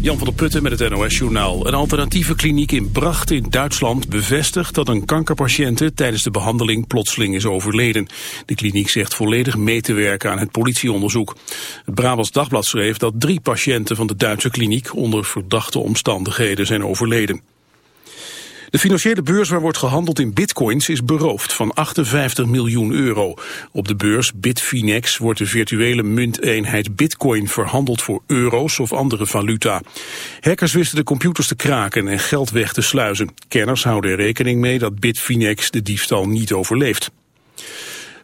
Jan van der Putten met het NOS-journaal. Een alternatieve kliniek in Bracht in Duitsland bevestigt dat een kankerpatiënte tijdens de behandeling plotseling is overleden. De kliniek zegt volledig mee te werken aan het politieonderzoek. Het Brabants Dagblad schreef dat drie patiënten van de Duitse kliniek onder verdachte omstandigheden zijn overleden. De financiële beurs waar wordt gehandeld in bitcoins is beroofd van 58 miljoen euro. Op de beurs Bitfinex wordt de virtuele munteenheid bitcoin verhandeld voor euro's of andere valuta. Hackers wisten de computers te kraken en geld weg te sluizen. Kenners houden er rekening mee dat Bitfinex de diefstal niet overleeft.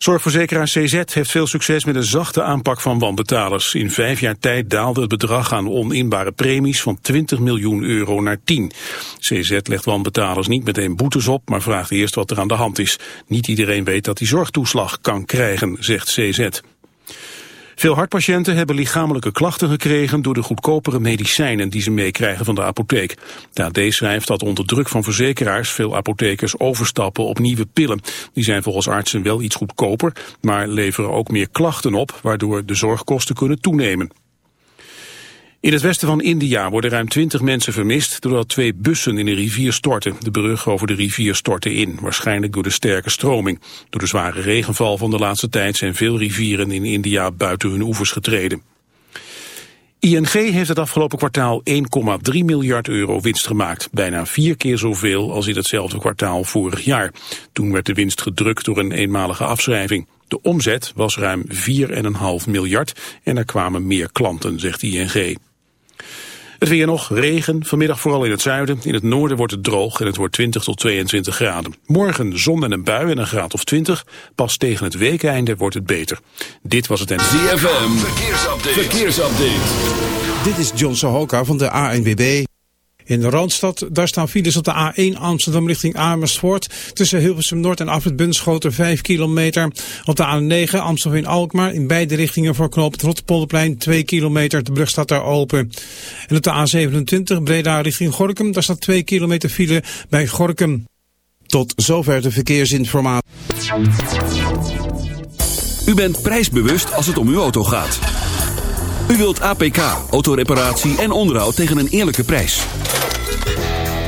Zorgverzekeraar CZ heeft veel succes met een zachte aanpak van wanbetalers. In vijf jaar tijd daalde het bedrag aan oninbare premies van 20 miljoen euro naar 10. CZ legt wanbetalers niet meteen boetes op, maar vraagt eerst wat er aan de hand is. Niet iedereen weet dat hij zorgtoeslag kan krijgen, zegt CZ. Veel hartpatiënten hebben lichamelijke klachten gekregen door de goedkopere medicijnen die ze meekrijgen van de apotheek. De AD schrijft dat onder druk van verzekeraars veel apothekers overstappen op nieuwe pillen. Die zijn volgens artsen wel iets goedkoper, maar leveren ook meer klachten op, waardoor de zorgkosten kunnen toenemen. In het westen van India worden ruim 20 mensen vermist doordat twee bussen in een rivier stortten. De brug over de rivier stortte in, waarschijnlijk door de sterke stroming. Door de zware regenval van de laatste tijd zijn veel rivieren in India buiten hun oevers getreden. ING heeft het afgelopen kwartaal 1,3 miljard euro winst gemaakt. Bijna vier keer zoveel als in hetzelfde kwartaal vorig jaar. Toen werd de winst gedrukt door een eenmalige afschrijving. De omzet was ruim 4,5 miljard en er kwamen meer klanten, zegt ING. Het weer nog, regen, vanmiddag vooral in het zuiden. In het noorden wordt het droog en het wordt 20 tot 22 graden. Morgen zon en een bui en een graad of 20. Pas tegen het weekeinde wordt het beter. Dit was het en... ZFM, verkeersupdate. verkeersupdate. Dit is John Sohoka van de ANWB. In de Randstad, daar staan files op de A1 Amsterdam richting Amersfoort. Tussen Hilversum Noord en Afrit Bunschoten 5 kilometer. Op de A9 Amsterdam in Alkmaar in beide richtingen voor knoop het Rotterpolderplein 2 kilometer. De brug staat daar open. En op de A27 Breda richting Gorkum, daar staat 2 kilometer file bij Gorkum. Tot zover de verkeersinformatie. U bent prijsbewust als het om uw auto gaat. U wilt APK, autoreparatie en onderhoud tegen een eerlijke prijs.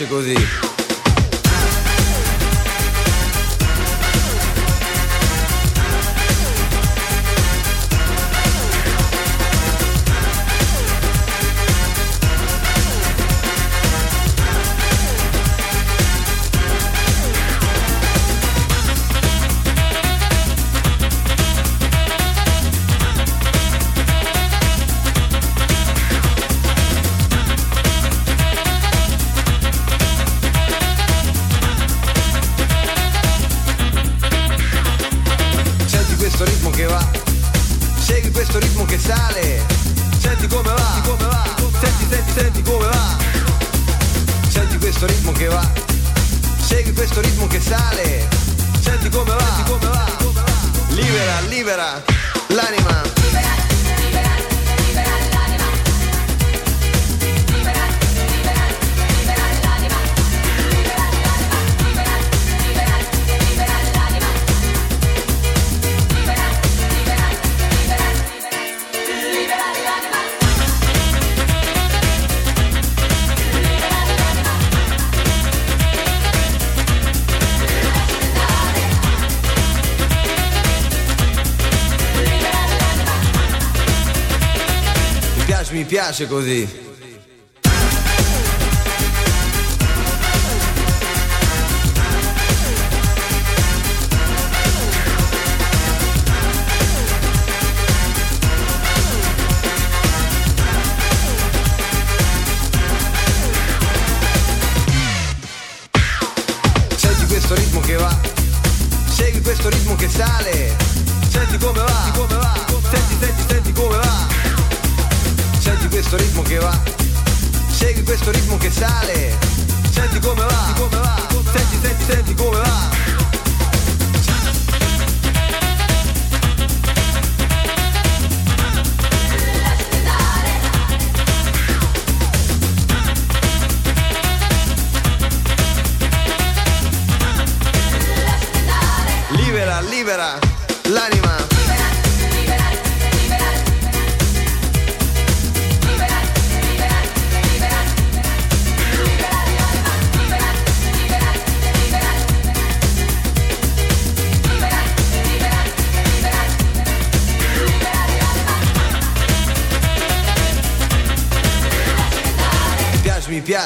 piace così. piace così. questo ritmo che sale. Senti come va, senti come va, senti, senti, senti come va.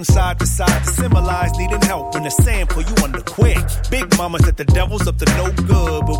From side to side to symbolize needing help when the sand pull you under quick. Big mama said the devil's up to no good, but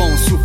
vão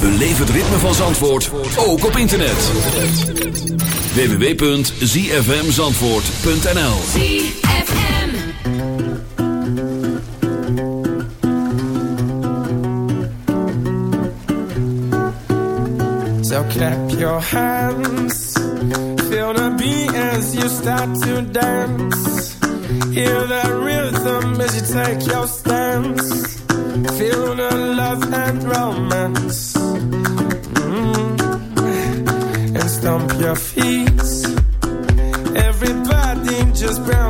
Beleef het ritme van Zandvoort ook op internet. www.zfmzandvoort.nl So clap your hands. Feel the beat as you start to dance. Hear the rhythm as you take your stance. Feel the love and romance. stomp your feet. Everybody just bounce.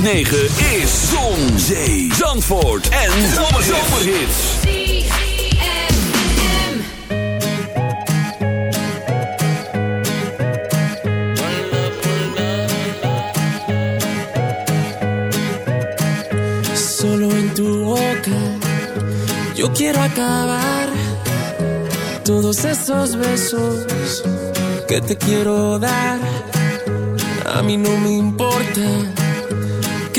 106.9 is Zon, Zee, Zandvoort en Zomerhits. Solo en tu boca, yo quiero acabar todos esos besos que te quiero dar. A mí no me importa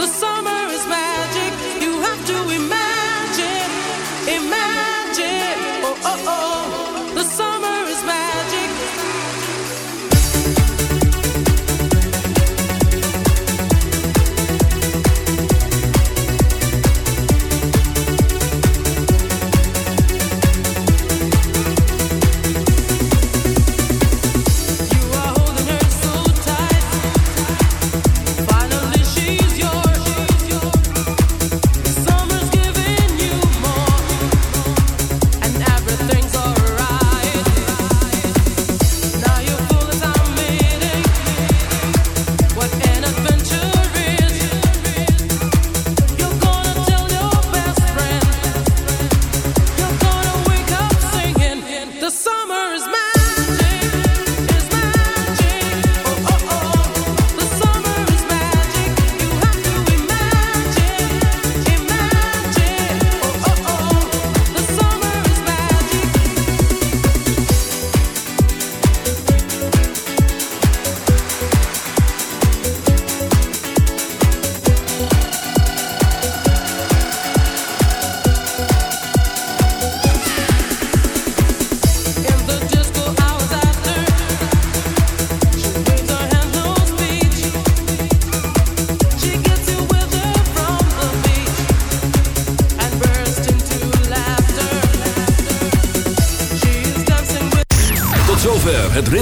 the summer